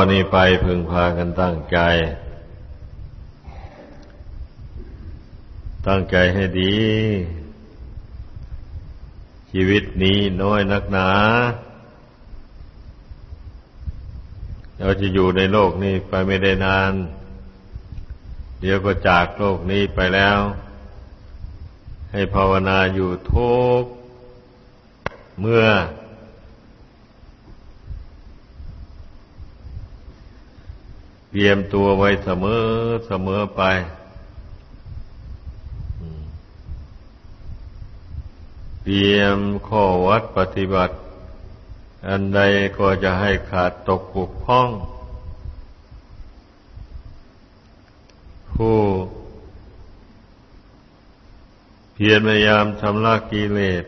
ตอนนี้ไปพึงพากันตั้งใจ ตั้งใจให้ดี ชีวิตนี้น้อยนักหนา เราจะอยู่ในโลกนี้ไปไม่ได้นาน เดี๋ยวก็จากโลกนี้ไปแล้ว ให้ภาวนาอยู่ทุกเมื่อเต รียมตัวไว้เสมอเสมอไป เตรียมข้อวัดปฏิบัติ อันใดก็จะให้ขาดตกปุกพ้อง ผู้เพียรพยายามชำระกิเลส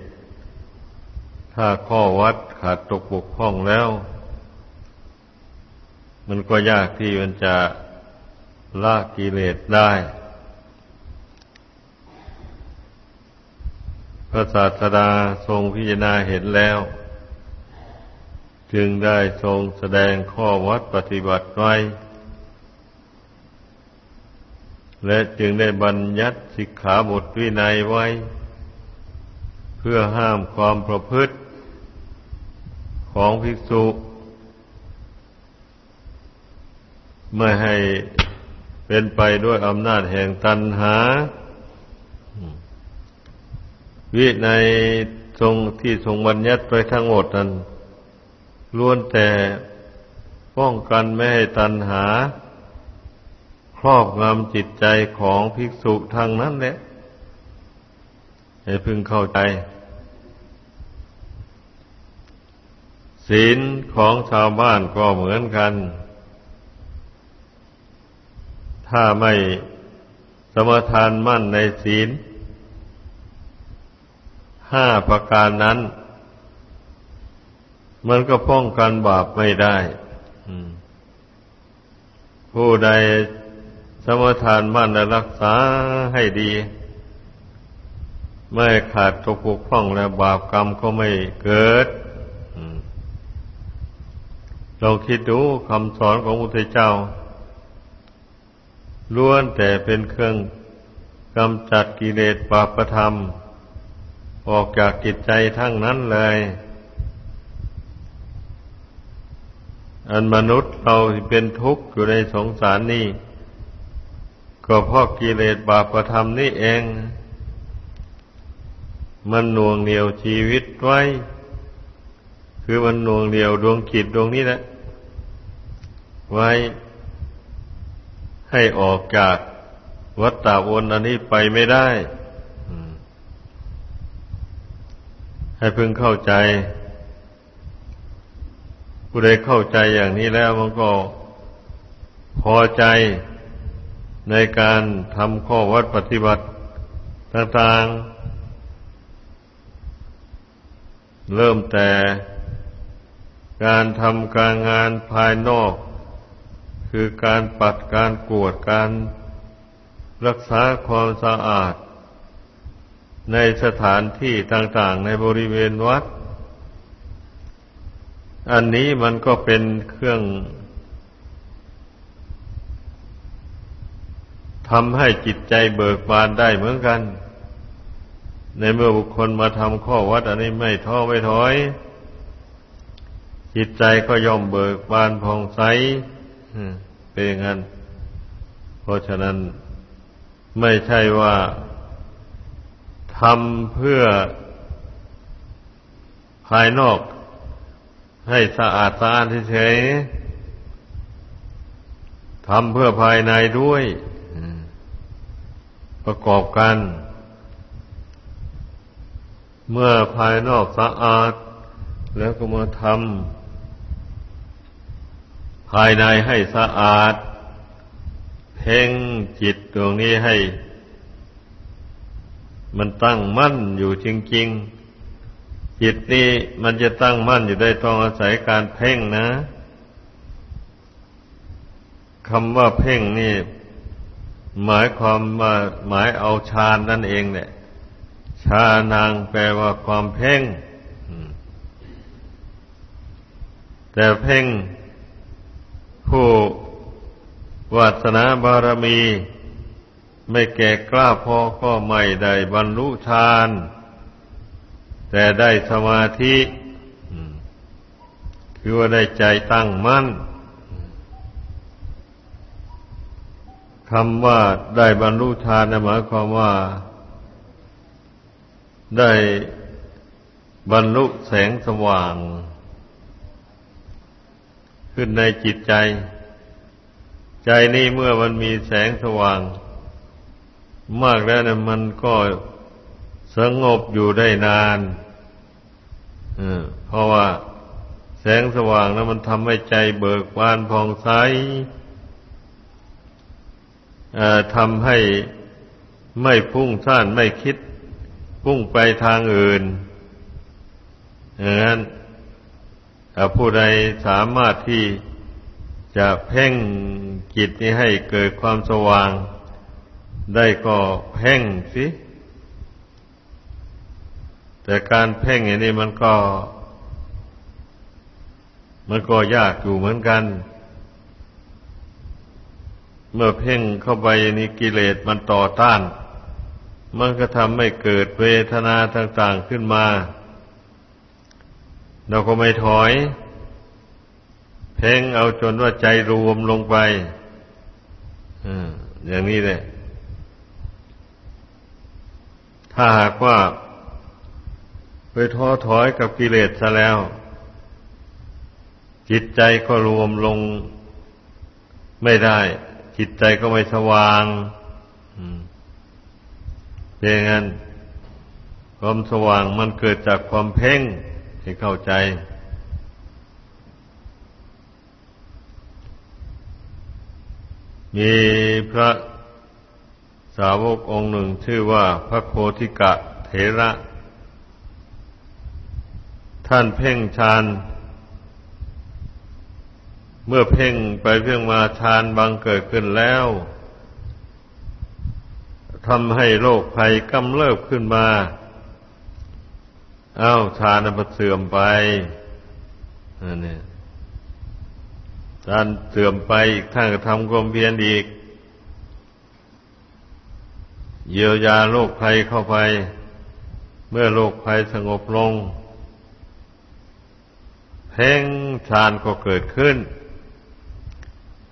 ถ้าข้อวัดขาดตกปุกพ้องแล้ว มันก็ยากที่มันจะละกิเลสได้ พระศาสดาทรงพิจารณาเห็นแล้ว จึงได้ทรงแสดงข้อวัดปฏิบัติไว้ และจึงได้บัญญัติสิกขาบทวินัยไว้ เพื่อห้ามความประพฤติของภิกษุ ไม่ให้เป็นไปด้วยอำนาจแห่งตัณหา วิในทรงที่ทรงบัญญัติไปทั้งหมดนั้นล้วนแต่ป้องกันไม่ให้ตัณหา ครอบงำจิตใจของภิกษุทางนั้นแหละให้พึงเข้าใจ ศีลของชาวบ้านก็เหมือนกัน ถ้าไม่สมทานมั่นในศีลห้าประการนั้น มันก็ป้องกันบาปไม่ได้ผู้ใดสมทานมั่นและรักษาให้ดี ไม่ขาดตกปกพ้องและบาปกรรมก็ไม่เกิดลองคิดดูคำสอนของพระพุทธเจ้า ล้วนแต่เป็นเครื่องกำจัดกิเลสปาปธรรม ออกจากกิจใจทั้งนั้นเลย อันมนุษย์เราเป็นทุกข์อยู่ในสงสารนี่ก็เพราะกิเลสบาปธรรมนี่เอง มันหน่วงเหนียวชีวิตไว้ คือมันหน่วงเหนียวดวงจิตดวงนี้แหละไว้ ให้ออกจากวัฏฏะวนอันนี้ไปไม่ได้ ให้พึงเข้าใจ ผู้ใดเข้าใจอย่างนี้แล้วมันก็พอใจในการทำข้อวัดปฏิบัติต่างๆ เริ่มแต่การทำการงานภายนอก คือการปัดการกวดการรักษาความสะอาด ในสถานที่ต่างๆ ในบริเวณวัด อันนี้มันก็เป็นเครื่องทำให้จิตใจเบิกบานได้เหมือนกัน ในเมื่อบุคคลมาทำข้อวัด อันนี้ไม่ท้อไม่ถอย จิตใจก็ย่อมเบิกบานผ่องใส เป็นอย่างนั้น เพราะฉะนั้นไม่ใช่ว่าทำเพื่อภายนอกให้สะอาดสะอาดเฉยทำเพื่อภายในด้วย ประกอบกัน เมื่อภายนอกสะอาด แล้วก็มาทำ ภายในให้สะอาด เพ่งจิตดวงนี้ให้ มันตั้งมั่นอยู่จริง ๆ จิตนี้มันจะตั้งมั่นอยู่ได้ต้องอาศัยการเพ่งนะคำว่าเพ่งนี่ หมายความว่าหมายเอาฌานนั่นเองเนี่ยฌานางแปลว่าความเพ่ง แต่เพ่ง ผู้วาสนาบารมี ไม่แก่กล้าพอก็ไม่ได้บรรลุฌาน แต่ได้สมาธิคือว่าได้ใจตั้งมั่นคำว่าได้บรรลุฌานหมายความว่า ได้บรรลุแสงสว่าง ขึ้นในจิตใจ ใจนี้เมื่อมันมีแสงสว่าง มากแล้วนะมันก็สงบอยู่ได้นานเพราะว่าแสงสว่างนั้นมันทำให้ใจเบิกบานผ่องใสทำให้ไม่พุ่งซ่านไม่คิด พุ่งไปทางอื่นอย่างนั้น ผู้ใดสามารถที่จะเพ่งจิตนี้ให้เกิดความสว่าง ได้ก็เพ่งสิ แต่การเพ่งอย่างนี้มันก็ มันก็ยากอยู่เหมือนกัน เมื่อเพ่งเข้าไปนี้กิเลสมันต่อต้าน มันก็ทำให้เกิดเวทนาต่าง ๆขึ้นมา เราก็ไม่ถอย เพ่งเอาจนว่าใจรวมลงไปอย่างนี้เลยถ้าหากว่า ไปท้อถอยกับกิเลสซะแล้ว จิตใจก็รวมลงไม่ได้ จิตใจก็ไม่สว่างอย่างนั้นความสว่างมันเกิดจากความเพ่ง ให้เข้าใจ มีพระสาวกองค์หนึ่งชื่อว่าพระโคติกะเถระ ท่านเพ่งฌาน เมื่อเพ่งไปเพ่งมาฌานบางเกิดขึ้นแล้วทำให้โรคภัยกำเริบขึ้นมา อา้าฌานมันเสื่อมไปอันนี้ฌานเสื่อมไปอีกท่านก็ทำความเพียรอีก เยียวยาโรคภัยเข้าไป เมื่อโรคภัยสงบลง เพ่งฌานก็เกิดขึ้น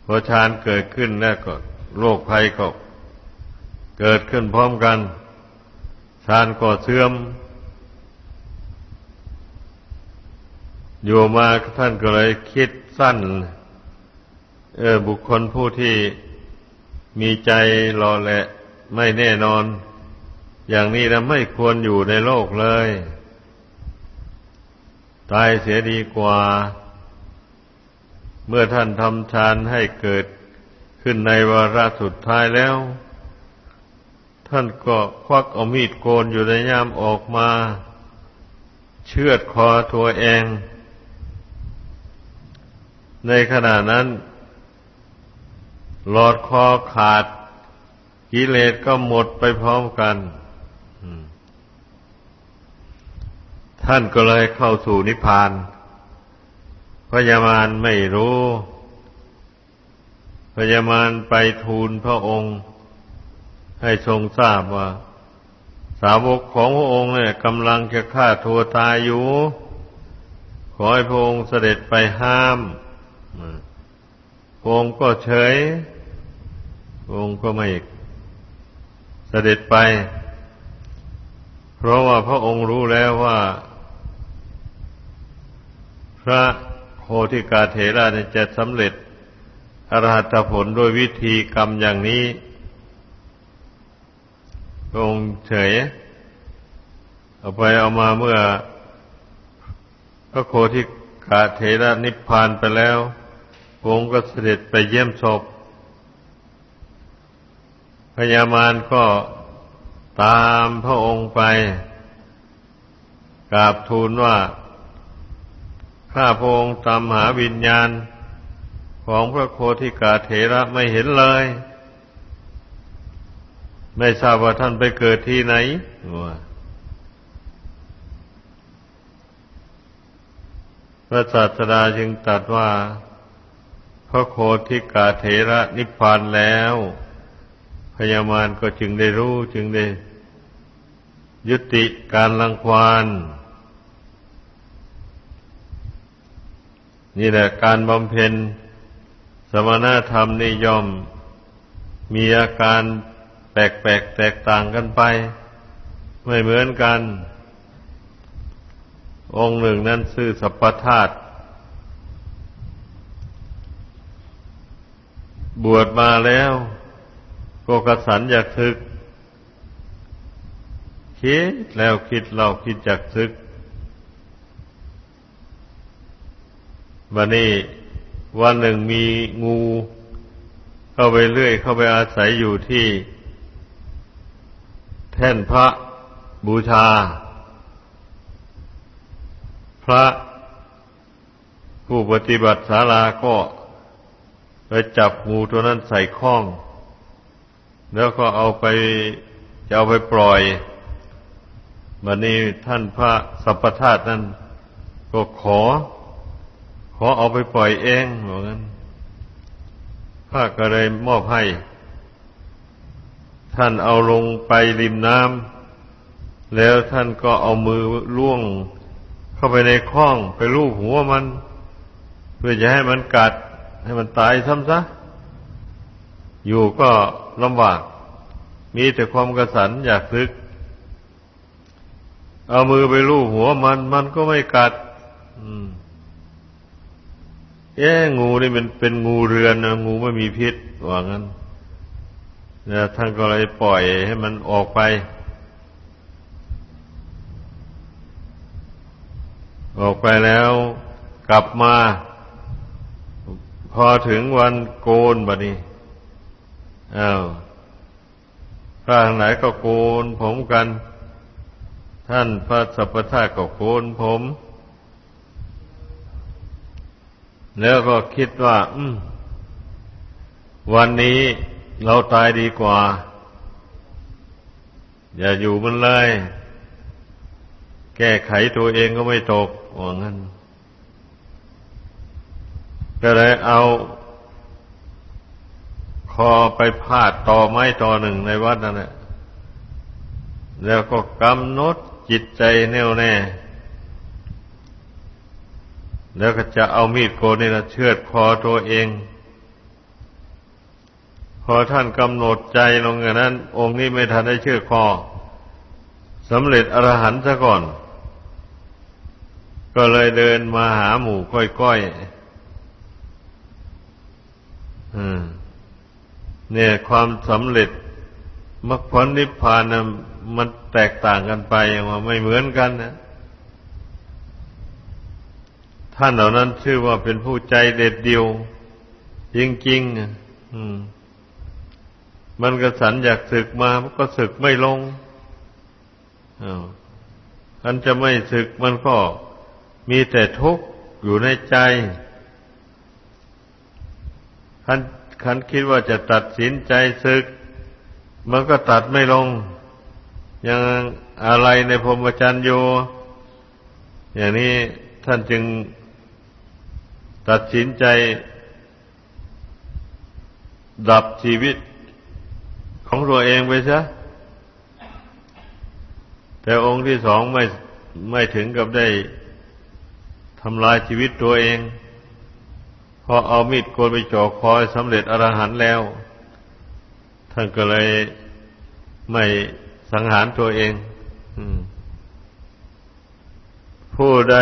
พอฌานเกิดขึ้นแล้วก็โรคภัยก็เกิดขึ้นพร้อมกันฌานก็เสื่อม อยู่มาท่านก็เลยคิดสั้น เออบุคคลผู้ที่มีใจรอแหละ ไม่แน่นอน อย่างนี้นะไม่ควรอยู่ในโลกเลย ตายเสียดีกว่า เมื่อท่านทำฌานให้เกิดขึ้นในวาระสุดท้ายแล้ว ท่านก็ควักเอามีดโกนอยู่ในยามออกมา เชือดคอตัวเอง ในขณะนั้น หลอดคอขาด กิเลสก็หมดไปพร้อมกัน ท่านก็เลยเข้าสู่นิพพานพญามารไม่รู้พญามารไปทูลพระองค์ ให้ทรงทราบว่า สาวกของพระองค์เนี่ยกำลังจะฆ่าตัวตายอยู่ ขอให้พระองค์เสด็จไปห้าม องก็เฉยองก็ไม่เสด็จไป เพราะว่าพระองค์รู้แล้วว่า พระโพธิกาเถระจะสำเร็จอรหัตผลโดยวิธีกรรมอย่างนี้องเฉย เอาไปเอามาเมื่อ พระโคทิกาเถระนิพพานไปแล้ว องค์ก็เสด็จไปเยี่ยมศพ พญามารก็ตามพระองค์ไปกราบทูลว่า ข้าพระองค์ตามหาวิญญาณของพระโคทิกาเถระไม่เห็นเลย ไม่ทราบว่าท่านไปเกิดที่ไหนพระศาสดาจึงตรัสว่า พระโคทิกาเถระนิพพานแล้วพญามารก็จึงได้รู้จึงได้ ยุติการลังควานนี่แหละการบำเพ็ญ สมณธรรมนิยม มีอาการแปลกๆแตกต่างกันไป ไม่เหมือนกัน องค์หนึ่งนั้นซื่อสัพพธาตุ บวชมาแล้วก็กระสันอยากศึก คิดแล้วคิดเราคิดอยากศึกวันนี้วันหนึ่งมีงูเข้าไปเรื่อย เข้าไปอาศัยอยู่ที่ แท่นพระบูชา พระผู้ปฏิบัติศาลาก็ ไปจับงูตัวนั้นใส่ข้อง แล้วก็เอาไปจะเอาไปปล่อยวันนี้ท่านพระสัพพธาตุนั้น ก็ขอ ขอเอาไปปล่อยเองเหมือนกันข้าก็เลยมอบให้ ท่านเอาลงไปริมน้ำแล้วท่านก็เอามือล่วงเข้าไปในคล้องไปลูบหัวมัน เพื่อจะให้มันกัด ให้มันตายซ้ำซะ อยู่ก็ลำบาก มีแต่ความกระสันอยากซึก เอามือไปลูบหัวมัน มันก็ไม่กัดอืมเอ๊งูนี่มันเป็นงูเรือนนะงูไม่มีพิษว่างั้นนะท่านก็เลยปล่อยให้มันออกไป ออกไปแล้วกลับมา อถึงวันโกนบัดนี้อ้าวพระไหนก็โกนผมกัน ท่านพระสัพพทาก็โกนผม แล้วก็คิดว่า วันนี้เราตายดีกว่า อย่าอยู่มันเลย แก้ไขตัวเองก็ไม่ตกว่างั้น ก็เลยเอาคอไปพาดต่อไม้ต่อหนึ่งในวัดนั่นแหละแล้วก็กำหนดจิตใจแน่วแน่ แล้วก็จะเอามีดโกนนี่นะเชือดคอตัวเอง พอท่านกำหนดใจลงอย่างนั้น องค์นี้ไม่ทันได้เชือดคอสำเร็จอรหันต์ซะก่อน ก็เลยเดินมาหาหมู่ก้อยๆ เนี่ยความสำเร็จมรรคผลนิพพานนะมันแตกต่างกันไปว่าไม่เหมือนกันนะท่านเหล่านั้นชื่อว่าเป็นผู้ใจเด็ดเดียว จริงๆอืม มันกระสันอยากศึกมามันก็ศึกไม่ลงอันจะไม่ศึกมันก็มีแต่ทุกข์อยู่ในใจ ขันขันคิดว่าจะตัดสินใจศึก มันก็ตัดไม่ลง ยังอะไรในพรหมจรรย์อยู่ อย่างนี้ท่านจึงตัดสินใจ ดับชีวิตของตัวเองไปซะแต่องค์ที่สองไม่ไม่ถึงกับได้ทำลายชีวิตตัวเอง พอเอามีดโกนไปจ่อคอยสำเร็จอรหันต์แล้ว ท่านก็เลยไม่สังหารตัวเองผู้ใด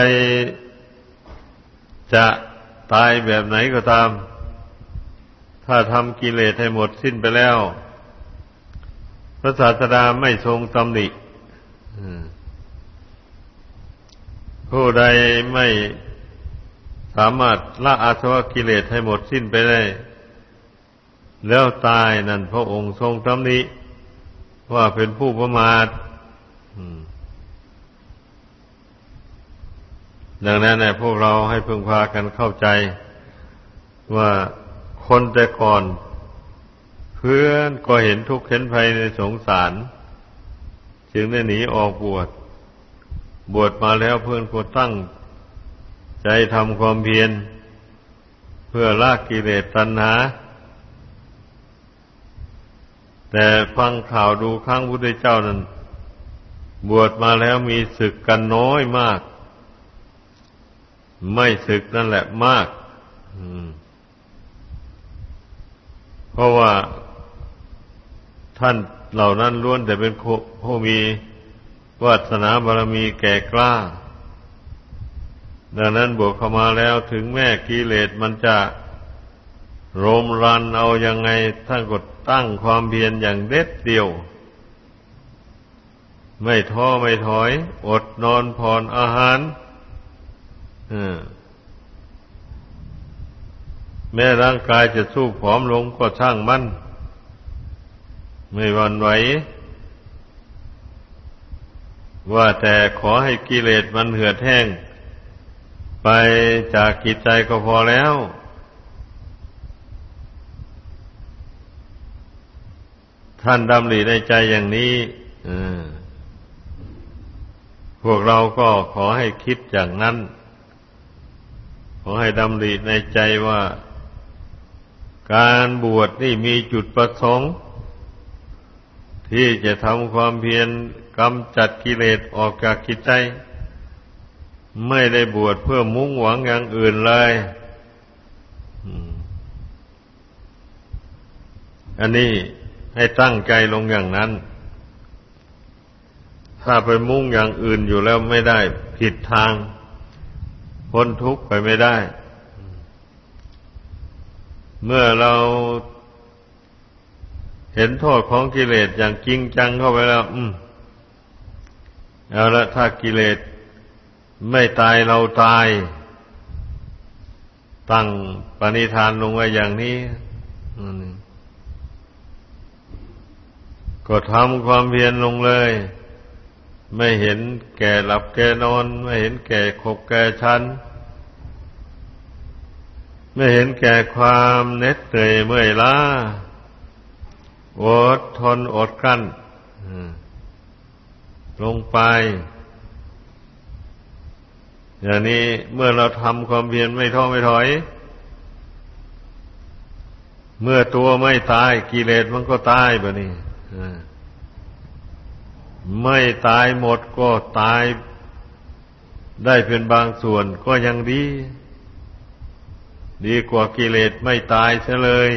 จะตายแบบไหนก็ตาม ถ้าทำกิเลสให้หมดสิ้นไปแล้ว พระศาสดาไม่ทรงตำหนิผู้ใดไม่ สามารถละอาสวะกิเลสให้หมดสิ้นไปได้ แล้วตายนั่นพระองค์ทรงตำหนิว่าเป็นผู้ประมาทดังนั้นเนี่ยพวกเราให้พึงพากันเข้าใจ ว่าคนแต่ก่อน เพื่อนก็เห็นทุกข์เห็นภัยในสงสาร จึงได้หนีออกบวช บวชมาแล้วเพื่อนก็ตั้ง ใจทำความเพียร เพื่อละกิเลสตัณหา แต่ฟังข่าวดูข้างพุทธเจ้านั้น บวชมาแล้วมีศึกกันน้อยมาก ไม่ศึกนั่นแหละมากเพราะว่าท่านเหล่านั้นล้วนแต่เป็นผู้มีวาสนาบารมีแก่กล้า ดังนั้นบวกเข้ามาแล้วถึงแม่กิเลสมันจะโรมรันเอาอยัางไงท่านก็ตั้งความเพียรอย่างเด็ดเดี่ยว ไม่ท้อไม่ถอย อดนอนผ่อนอาหารแม้ร่างกายจะสู้ผอมลงก็ช่างมัน ไม่วันไหว ว่าแต่ขอให้กิเลสมันเหือดแห้ง ไปจากกิจใจก็พอแล้ว ท่านดำริในใจอย่างนี้พวกเราก็ขอให้คิดอย่างนั้น ขอให้ดำริในใจว่า การบวชนี่มีจุดประสงค์ ที่จะทำความเพียรกำจัดกิเลสออกจากกิจใจ ไม่ได้บวชเพื่อมุ่งหวังอย่างอื่นเลยอันนี้ให้ตั้งใจลงอย่างนั้น ถ้าไปมุ่งอย่างอื่นอยู่แล้วไม่ได้ ผิดทาง พ้นทุกข์ไปไม่ได้ เมื่อเราเห็นโทษของกิเลสอย่างจริงจังเข้าไปแล้ว อืม เอาละถ้ากิเลส ไม่ตายเราตาย ตั้งปณิธานลงไว้อย่างนี้ ก็ทำความเพียรลงเลย ไม่เห็นแก่หลับแก่นอน ไม่เห็นแก่ขบแก่ชันไม่เห็นแก่ความเน็ดเหนื่อยเมื่อยล้าอดทนอดกั้นลงไป อย่างนี้เมื่อเราทำความเพียรไม่ท้อไม่ถอย เมื่อตัวไม่ตายกิเลสมันก็ตายแบบนี้ไม่ตายหมดก็ตายได้เป็นบางส่วนก็ยังดี ดีกว่ากิเลสไม่ตายเสียเลย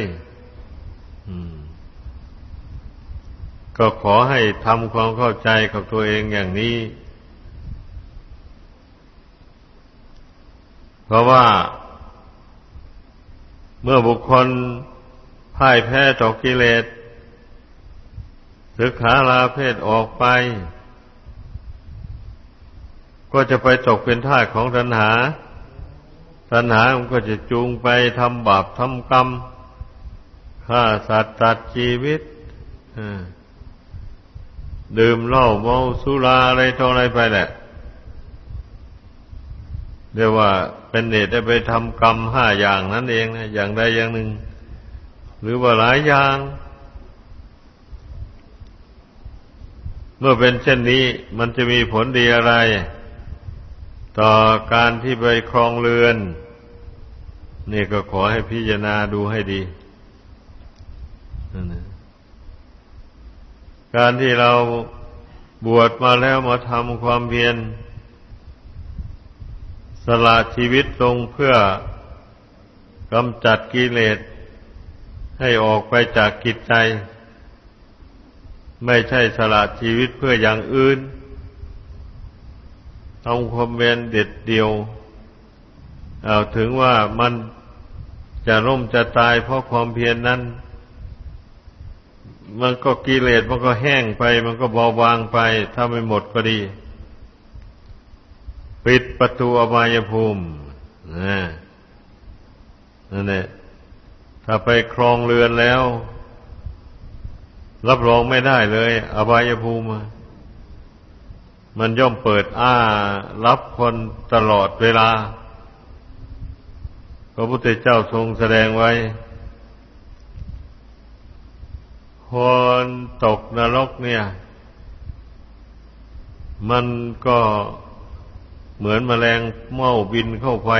ก็ขอให้ทำความเข้าใจกับตัวเองอย่างนี้ เพราะว่า เมื่อบุคคลพ่ายแพ้ต่อกิเลสศึกขาลาเพศออกไป ก็จะไปตกเป็นท่าของตัณหา ตัณหามันก็จะจูงไปทำบาปทำกรรมฆ่าสัตว์ตัดชีวิตดื่มเหล้าเมาสุราอะไรต่ออะไรไปแหละ เรียกว่าเป็นเหตุได้ไปทำกรรมห้าอย่างนั่นเองนะอย่างใดอย่างหนึ่ง หรือว่าหลายอย่าง เมื่อเป็นเช่นนี้มันจะมีผลดีอะไร ต่อการที่ไปครองเรือน นี่ก็ขอให้พิจารณาดูให้ดีการที่เราบวชมาแล้วมาทำความเพียร ละชีวิตลงเพื่อกำจัดกิเลสให้ออกไปจากกิจใจ ไม่ใช่สละชีวิตเพื่ออย่างอื่นทำความเพียรเด็ดเดียว เอาถึงว่ามันจะร่มจะตายเพราะความเพียรนนั้น มันก็กิเลสมันก็แห้งไป มันก็เบาบางไป ถ้าไม่หมดก็ดี ปิดประตูอบายภูมินั่นแหละถ้าไปครองเรือนแล้ว รับรองไม่ได้เลย อบายภูมิ มันย่อมเปิดอ้า รับคนตลอดเวลา พระพุทธเจ้าทรงแสดงไว้ คนตกนรกเนี่ย มันก็ เหมือนมแมลงเม่าบินเข้าไป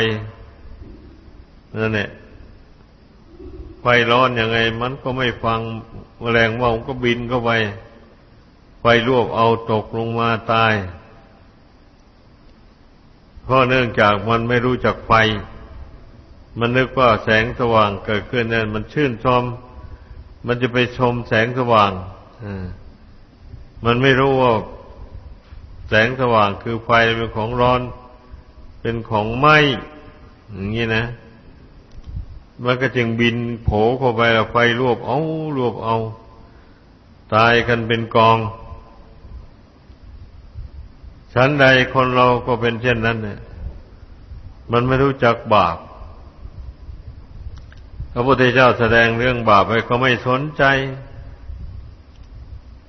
นั่นแหละไฟร้อนยังไง มันก็ไม่ฟังแมลงว่าก็บินเข้าไปไฟลวกเอาตกลงมาตาย เพราะเนื่องจากมันไม่รู้จักไฟ มันนึกว่าแสงสว่างเกิดขึ้นนั่นมันชื่นชม มันจะไปชมแสงสว่างมันไม่รู้ว่า แสงสว่างคือไฟเป็นของร้อน เป็นของไหมอย่างนี้นะมันก็จึงบินโผเข้าไปแล้วไฟรวบเอารวบเอา ตายกันเป็นกองฉันใดคนเราก็เป็นเช่นนั้นเนี่ยมันไม่รู้จักบาปพระพุทธเจ้าแสดงเรื่องบาปไปก็ไม่สนใจ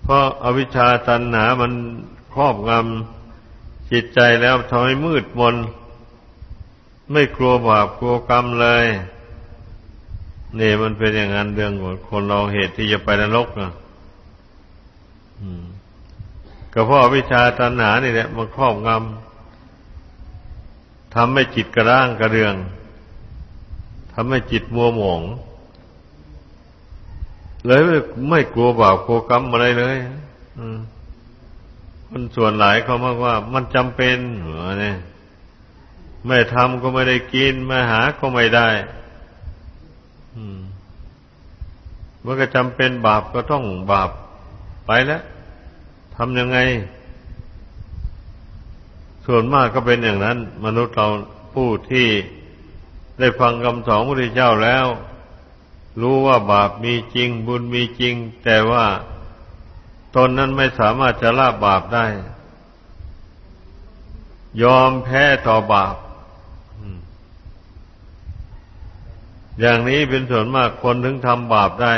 เพราะอาวิชชาตันหามัน ครอบงำจิตใจแล้วทำให้มืดมน ไม่กลัวบาปกลัวกรรมเลยนี่มันเป็นอย่างนั้นเรื่องของคนเราเหตุที่จะไปนรกนะก็เพราะวิชาตัณหานี่แหละมันครอบงำทำให้จิตกระด้างกระเรืองทำให้จิตมัวหมอง เลยไม่กลัวบาปกลัวกรรมอะไรเลย อืม คนส่วนหลายเขามากว่า มันจำเป็นเหรอเนี่ยไม่ทำก็ไม่ได้กิน ไม่หาก็ไม่ได้เมื่อก็จำเป็นบาปก็ต้องบาปไปแล้วทำยังไง ส่วนมากก็เป็นอย่างนั้น มนุษย์เราผู้ที่ได้ฟังคำสอนพระพุทธเจ้าแล้ว รู้ว่าบาปมีจริง บุญมีจริง แต่ว่า ตนนั้นไม่สามารถจะละบาปได้ ยอมแพ้ต่อบาป อย่างนี้เป็นส่วนมากคนถึงทำบาปได้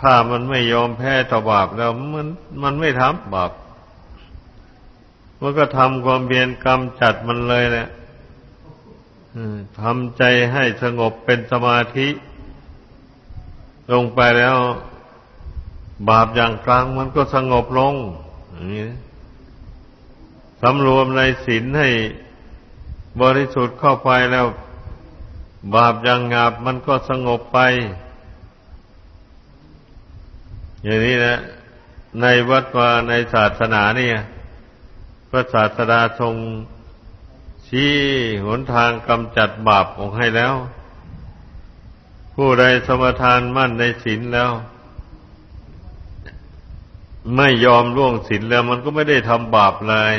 ถ้ามันไม่ยอมแพ้ต่อบาปแล้วมันมันไม่ทำบาป มันก็ทำความเบียนกรรมจัดมันเลยแหละทำใจให้สงบเป็นสมาธิ ลงไปแล้ว บาปอย่างกลางมันก็สงบลงอย่างนี้สำรวมในศีลให้บริสุทธิ์เข้าไปแล้ว บาปอย่างงาบมันก็สงบไป อย่างนี้นะ ในวัดวาในศาสนาเนี่ยพระศาสดาทรงชี้หนทางกำจัดบาปออกให้แล้ว ผู้ใดสมทานมั่นในศีลแล้ว ไม่ยอมล่วงศีลแล้วมันก็ไม่ได้ทำบาปเลย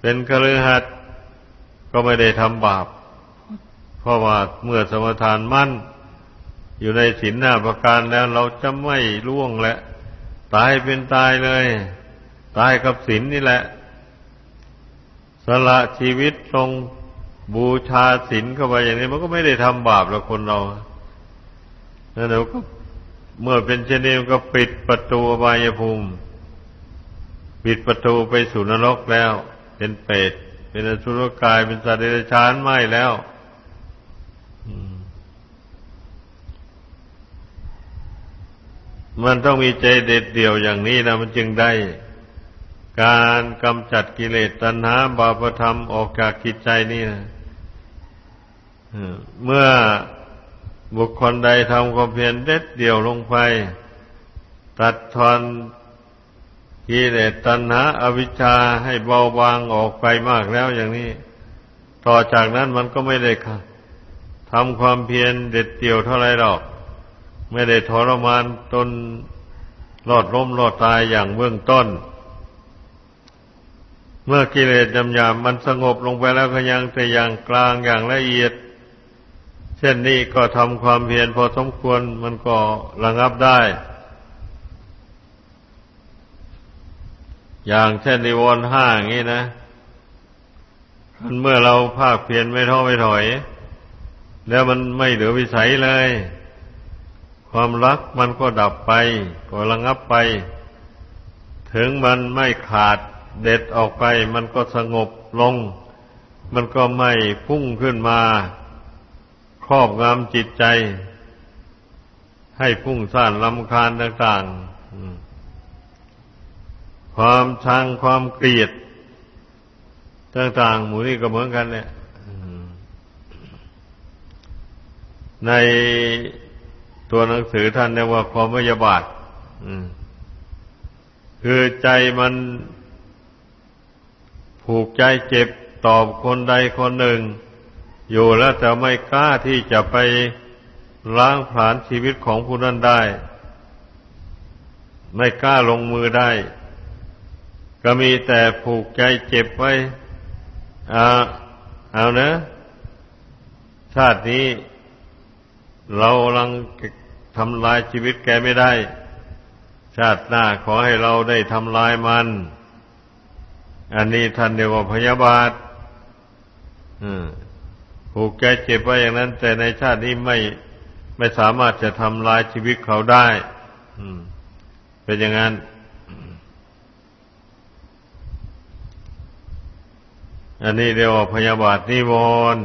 เป็นคฤหัสถ์ก็ไม่ได้ทำบาป เพราะว่าเมื่อสมทานมั่น อยู่ในศีลหน้าประการแล้วเราจะไม่ล่วงและ ตายเป็นตายเลย ตายกับศีลนนี่แหละ สละชีวิตลงบูชาศีลเข้าไปอย่างนี้มันก็ไม่ได้ทำบาปแล้วคนเราแล้วเดี๋ยวก็ เมื่อเป็นเช่นนี้ก็ปิดประตูอบายภูมิ ปิดประตูไปสู่นรกแล้ว เป็นเปรตเป็นอสุรกายเป็นสัตว์เดรัจฉานไม่แล้วมันต้องมีใจเด็ดเดี่ยวอย่างนี้นะมันจึงได้ การกำจัดกิเลสตัณหาบาปธรรมออกจากกิจใจนี่นะเมื่อ บุคคลใดทำความเพียรเด็ดเดี่ยวลงไป ตัดทอนกิเลสตัณหาอวิชชาให้เบาบางออกไปมากแล้วอย่างนี้ ต่อจากนั้นมันก็ไม่ได้ทำความเพียรเด็ดเดี่ยวเท่าไรหรอก ไม่ได้ทรมานตนรอดร่มรอดตายอย่างเบื้องต้น เมื่อกิเลสจำยามมันสงบลงไปแล้วก็ยังแต่อย่างกลางอย่างละเอียด เช่นนี้ก็ทำความเพียรพอสมควรมันก็ระงับได้ อย่างเช่นนิวรณ์ห้าอย่างนี้นะมันเมื่อเราภาคเพียรไม่ท้อไม่ถอย แล้วมันไม่เหลือวิสัยเลย ความรักมันก็ดับไป ก็ระงับไป ถึงมันไม่ขาดเด็ดออกไป มันก็สงบลง มันก็ไม่พุ่งขึ้นมา ครอบงำจิตใจ ให้พุ่งซ่านลำคาญต่างๆ ความชังความเกลียด ต่างๆ หมู่นี้ก็เหมือนกันเนี่ยในตัวหนังสือท่านเรียกว่าความพยาบาทคือใจมันผูกใจเจ็บตอบคนใดคนหนึ่ง อยู่แล้วจะไม่กล้าที่จะไปล้างผลาญชีวิตของผู้นั้นได้ ไม่กล้าลงมือได้ ก็มีแต่ผูกใจเจ็บไว้อาเอานะ ชาตินี้ เราลังทำลายชีวิตแกไม่ได้ ชาติหน้าขอให้เราได้ทำลายมัน อันนี้ท่านเดียวกับพยาบาท อืม ผูกใจเจ็บไว้อย่างนั้น แต่ในชาตินี้ไม่ไม่สามารถจะทำลายชีวิตเขาได้เป็นอย่างนั้นอันนี้เรียกว่าพยาบาทนิวรณ์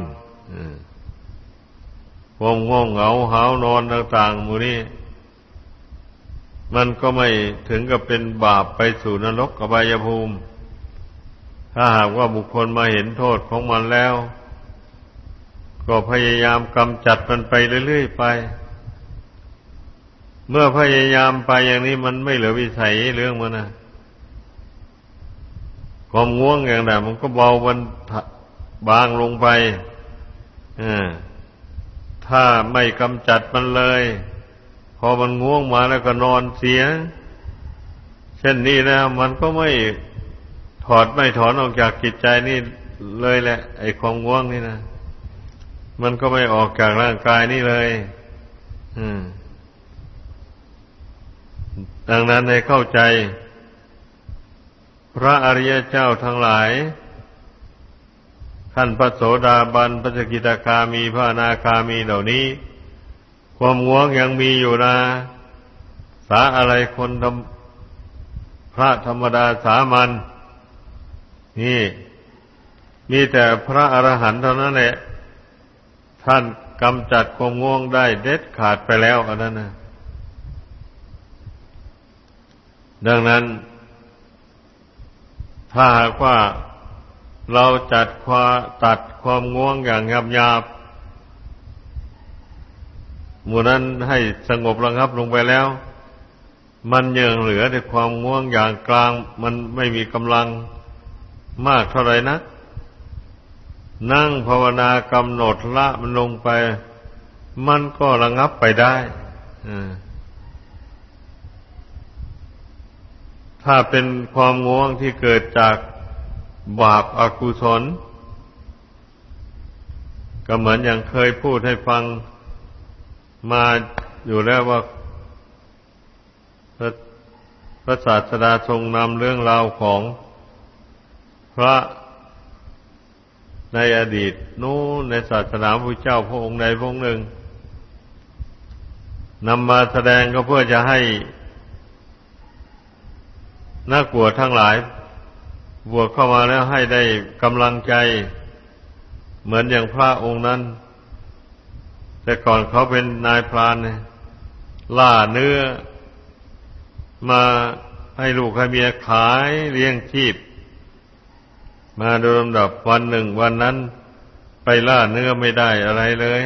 วงง่วงเหงาหานอนต่างๆมูนี้มันก็ไม่ถึงกับเป็นบาปไปสู่นรกอบายภูมิ ถ้าหากว่าบุคคลมาเห็นโทษของมันแล้ว ก็พยายามกำจัดมันไปเรื่อยๆไป เมื่อพยายามไปอย่างนี้มันไม่เหลือวิสัยเรื่องมันนะความง่วงอย่างนั้นมันก็เบามันบางลงไปถ้าไม่กำจัดมันเลย พอมันง่วงมาแล้วก็นอนเสีย เช่นนี้นะ มันก็ไม่ถอดไม่ถอนออกจากจิตใจนี่เลยแหละ ไอ้ความง่วงนี่นะ มันก็ไม่ออกจากร่างกายนี่เลยดังนั้นให้เข้าใจ พระอริยเจ้าทั้งหลายท่านพระโสดาบันพระสกิตาคามีพระนาคามีเหล่านี้ ความง่วงยังมีอยู่นะ สาอะไรคนทำพระธรรมดาสามัญนี่ มีแต่พระอรหันต์เท่านั้นแหละ ท่านกำจัดความง่วงได้เด็ดขาดไปแล้วอันนั้นนะดังนั้น ถ้าหากว่าเราจัดความตัดความง่วงอย่างยับยับหมู่นั้นให้สงบระงับลงไปแล้ว มันยังเหลือแต่ความง่วงอย่างกลาง มันไม่มีกำลังมากเท่าไรนะ นั่งภาวนากำหนดละมันลงไป มันก็ระงับไปได้ถ้าเป็นความง่วงที่เกิดจากบาปอากุศล ก็เหมือนอย่างเคยพูดให้ฟังมาอยู่แล้วว่าพระพระศาสดาทรงนำเรื่องราวของพระ ในอดีตนู้นในศาสนาพระเจ้าพระองค์ใดพระองค์หนึ่งนำมาแสดงก็เพื่อจะให้นักบวชทั้งหลาย บวชเข้ามาแล้วให้ได้กำลังใจ เหมือนอย่างพระองค์นั้น แต่ก่อนเขาเป็นนายพรานเนี่ยล่าเนื้อ มาให้ลูกให้เมียขายเลี้ยงชีพ มาโดยลำดับวันหนึ่งวันนั้น ไปล่าเนื้อไม่ได้อะไรเลย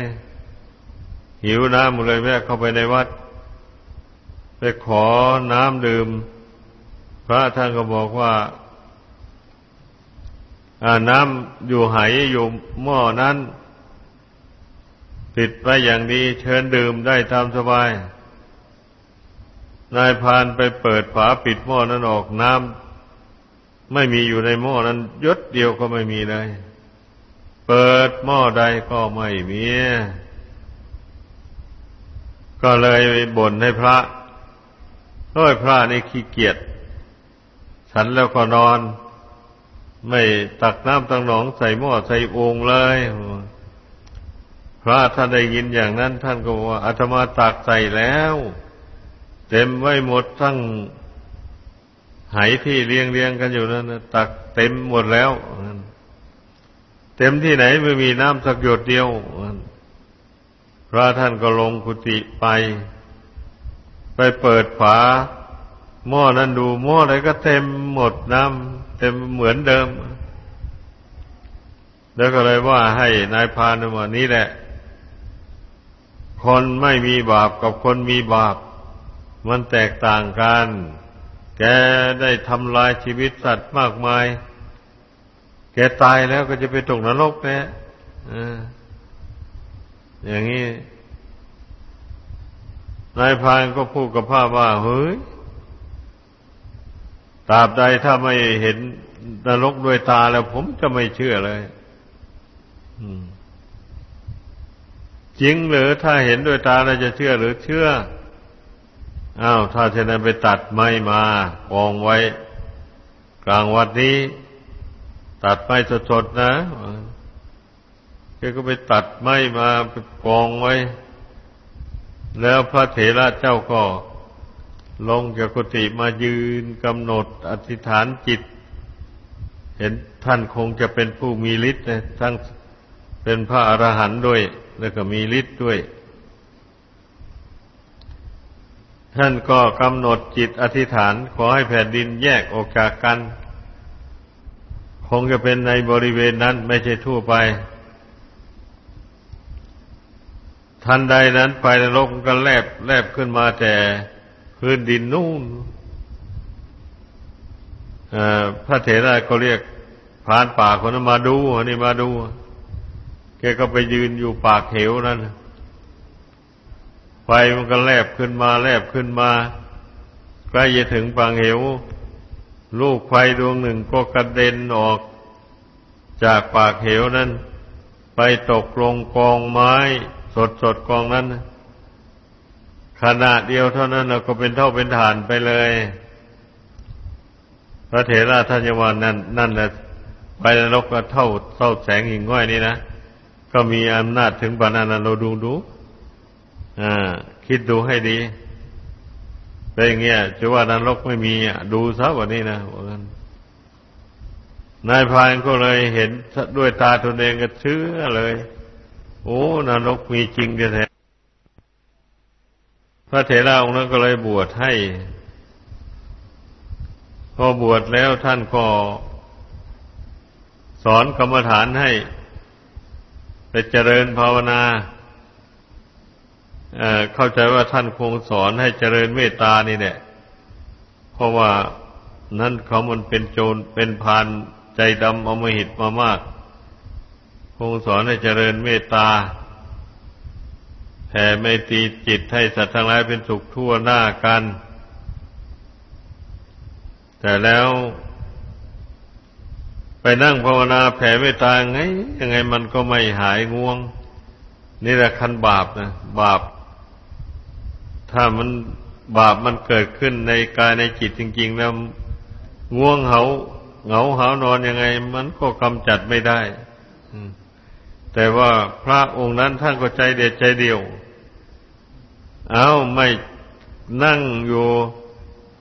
หิวน้ำเลยแวะเข้าไปในวัด ไปขอน้ำดื่ม พระท่านก็บอกว่าน้ำอยู่ไหอยู่หม้อนั้นปิดไปอย่างดีเชิญดื่มได้ตามสบาย นายพานไปเปิดฝาปิดหม้อนั้นออกน้ำ ไม่มีอยู่ในหม้อนั้นยศเดียวก็ไม่มีเลย เปิดหม้อใดก็ไม่มี ก็เลยบ่นให้พระโอ้ยพระนี่ขี้เกียจฉันแล้วก็นอน ไม่ตักน้ำตังหนองใส่หม้อใส่องเลย พระท่านได้ยินอย่างนั้น ท่านก็บอกว่าอาตมาตักใส่แล้ว เต็มไว้หมดทั้ง ไหที่เรียงเรียงกันอยู่นั้นตักเต็มหมดแล้วเต็มที่ไหนไม่มีน้ำสักหยดเดียวพระท่านก็ลงกุฏิไป ไปเปิดฝาหม้อนั้นดูหม้ออะไหนก็เต็มหมดน้ำเต็มเหมือนเดิม แล้วก็เลยว่าให้นายพานว่านี้แหละ คนไม่มีบาปกับคนมีบาป มันแตกต่างกัน แกได้ทำลายชีวิตสัตว์มากมาย แกตายแล้วก็จะไปตกนรกแน่อย่างนี้นายพานก็พูดกับพระว่าเฮ้ยตราบใดถ้าไม่เห็นนรกด้วยตาแล้วผมจะไม่เชื่อเลยจริงหรือถ้าเห็นด้วยตาเราจะเชื่อหรือเชื่อ อ้าวถ้าเช่นนั้นไปตัดไม้มากองไว้ กลางวัดนี้ ตัดไม้สดๆนะแกก็ไปตัดไม้มาไปกองไว้ แล้วพระเถระเจ้าก็ ลงจากกุฏิมายืนกำหนดอธิษฐานจิต เห็นท่านคงจะเป็นผู้มีฤทธิ์ทั้งเป็นพระอรหันต์ด้วย แล้วก็มีฤทธิ์ด้วย ท่านก็กำหนดจิตอธิษฐาน ขอให้แผ่นดินแยกออกจากกัน คงจะเป็นในบริเวณนั้นไม่ใช่ทั่วไป ทันใดนั้นไฟนรกก็แลบแลบขึ้นมาแต่พื้นดินนู่นพระเถระก็เรียกพานป่าคนนั้นมาดูนี่มาดู แกก็ไปยืนอยู่ปากเหวนั่น ไฟมันก็แลบขึ้นมาแลบขึ้นมา ใกล้จะถึงปากเหว ลูกไฟดวงหนึ่งก็กระเด็นออก จากปากเหวนั้น ไปตกลงกองไม้ สดสดกองนั้น ขณะเดียวเท่านั้นเราก็เป็นเท่าเป็นฐานไปเลย พระเถระท่านยวันนั่นนั่นแหละไปนรกก็เท่าเท่าแสงหิ่งห้อยนี่นะ ก็มีอำนาจถึงปานนั้นเราดูดู คิดดูให้ดีเป็นอย่างเงี้ยจะว่านรกไม่มีดูซะวันนี้นะว่ากันนายพายก็เลยเห็นด้วยตาตนเองก็เชื่อเลย โอ้นรกมีจริงแท้พระเถระองค์นั้นก็เลยบวชให้ พอบวชแล้วท่านก็สอนกรรมฐานให้ไปเจริญภาวนา เข้าใจว่าท่านคงสอนให้เจริญเมตตานี่แหละเพราะว่านั่นเขามันเป็นโจรเป็นพานใจดำอมหิตมามาก คงสอนให้เจริญเมตตาแผ่ไม่ตีจิตให้สัตว์ทั้งหลายเป็นสุขทั่วหน้ากัน แต่แล้ว ไปนั่งภาวนาแผ่ไม่ตาไง ยังไงมันก็ไม่หายง่วง นี่แหละคันบาปนะ บาป ถ้ามันบาปมันเกิดขึ้นในกายในจิตจริง ๆ แล้วง่วงเหาเหงาหานอนยังไง มันก็กำจัดไม่ได้แต่ว่าพระองค์นั้นท่านก็ใจเด็ดใจเดียว เอาไม่นั่งอยู่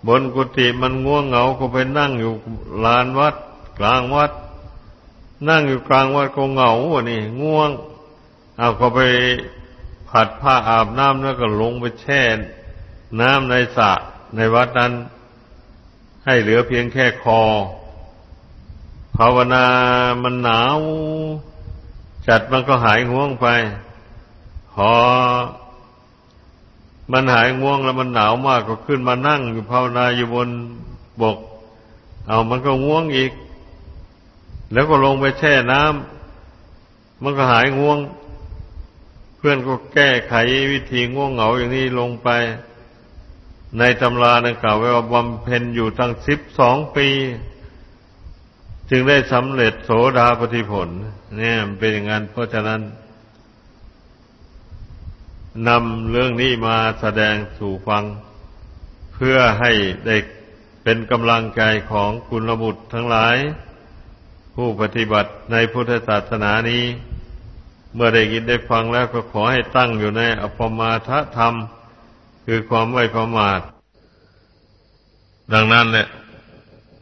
บนกุฏิมันง่วงเหงาก็ไปนั่งอยู่ลานวัด กลางวัด นั่งอยู่กลางวัดก็เหงาวะนี่ ง่วง เอาก็ไป ผัดผ้าอาบน้ำแล้วก็ลงไปแช่น้ำในสระในวัดนั้น ให้เหลือเพียงแค่คอ ภาวนามันหนาว จัดมันก็หายง่วงไป พอ มันหายง่วงแล้วมันหนาวมากก็ขึ้นมานั่งอยู่ภาวนาอยู่บนบก เอามันก็ง่วงอีก แล้วก็ลงไปแช่น้ำมันก็หายง่วง พื่อนก็แก้ไขวิธีง่วงเหงาอย่างนี้ลงไป ในตำราดังกล่าวไว้ว่าบำเพ็ญอยู่ตั้งสิบสองปี จึงได้สำเร็จโสดาปฏิผล เนี่ยมันเป็นอย่างนั้นเพราะฉะนั้นนำเรื่องนี้มาแสดงสู่ฟัง เพื่อให้ได้เป็นกำลังใจของคุณบุตรทั้งหลาย ผู้ปฏิบัติในพุทธศาสนานี้ เมื่อได้ยินได้ฟังแล้วก็ขอให้ตั้งอยู่ในอภมาทธรรม คือความไม่ประมาท ดังนั้นแหละ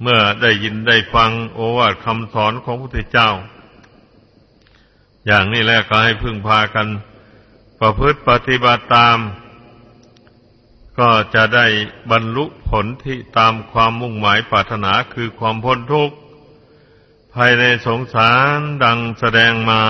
เมื่อได้ยินได้ฟังโอวาทคำสอนของพระพุทธเจ้า อย่างนี้แล้วก็ให้พึ่งพากัน ประพฤติปฏิบัติตาม ก็จะได้บรรลุผลที่ตามความมุ่งหมายปรารถนาคือความพ้นทุกข์ภายในสงสารดังแสดงมา